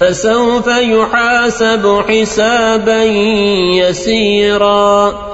فسوف يحاسب حسابا يسيرا